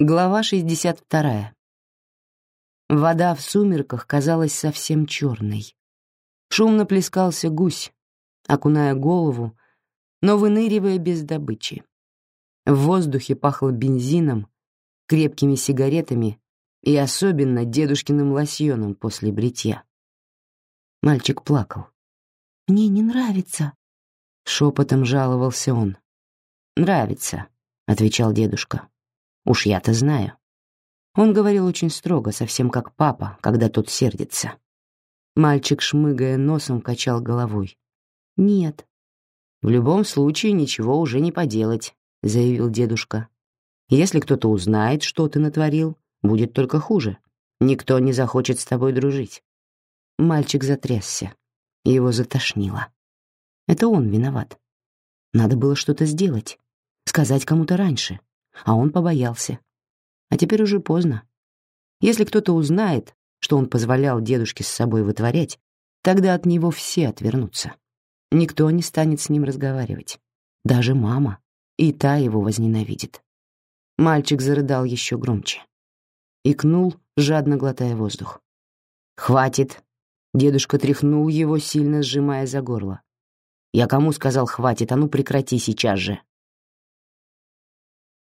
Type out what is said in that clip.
Глава 62. Вода в сумерках казалась совсем черной. Шумно плескался гусь, окуная голову, но выныривая без добычи. В воздухе пахло бензином, крепкими сигаретами и особенно дедушкиным лосьоном после бритья. Мальчик плакал. «Мне не нравится», — шепотом жаловался он. «Нравится», — отвечал дедушка. Уж я-то знаю. Он говорил очень строго, совсем как папа, когда тот сердится. Мальчик, шмыгая носом, качал головой. «Нет». «В любом случае ничего уже не поделать», — заявил дедушка. «Если кто-то узнает, что ты натворил, будет только хуже. Никто не захочет с тобой дружить». Мальчик затрясся. Его затошнило. Это он виноват. Надо было что-то сделать, сказать кому-то раньше а он побоялся. А теперь уже поздно. Если кто-то узнает, что он позволял дедушке с собой вытворять, тогда от него все отвернутся. Никто не станет с ним разговаривать. Даже мама. И та его возненавидит. Мальчик зарыдал еще громче. Икнул, жадно глотая воздух. «Хватит!» Дедушка тряхнул его, сильно сжимая за горло. «Я кому сказал «хватит», а ну прекрати сейчас же!»